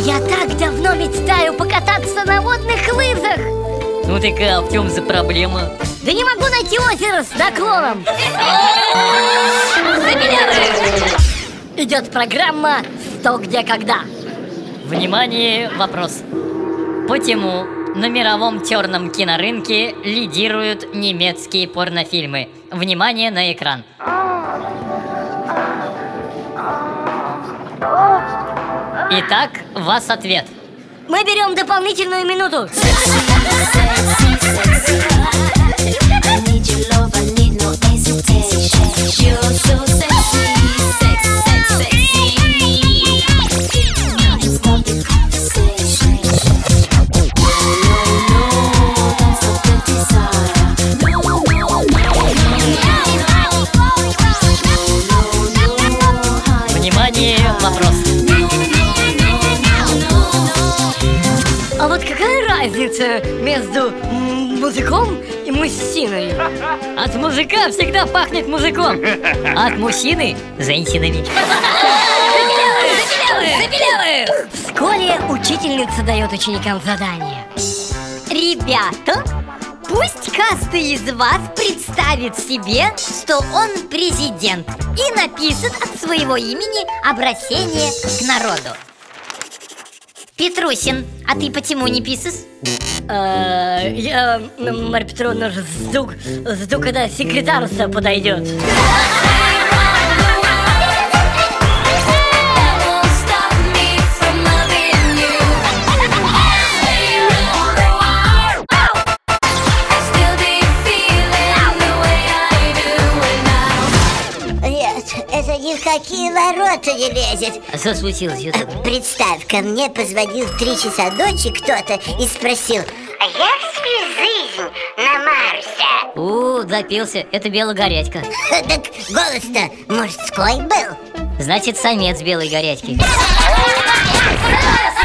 Я так давно мечтаю покататься на водных лыжах! Ну так а в чем за проблема? Да не могу найти озеро с наклоном! Идет программа «Что, где, когда». Внимание, вопрос. Почему на мировом черном кинорынке лидируют немецкие порнофильмы? Внимание на экран. Итак, вас ответ. Мы берем дополнительную минуту. Вот какая разница между мужиком и мужчиной? От мужика всегда пахнет мужиком, а от мужчины – женщинами. В школе учительница дает ученикам задание. Ребята, пусть каждый из вас представит себе, что он президент и напишет от своего имени обращение к народу. Петрусин, а ты почему не пишешь? Э, я, Марья Петровна, жду, жду, когда секретарша подойдет. в какие ворота не лезет. А что случилось, Юта? Представь, ко мне позвонил в три часа ночи кто-то и спросил, а як свою жизнь на Марсе? У, запился, это белогорячка. Так голос-то мужской был. Значит, самец белой горячки.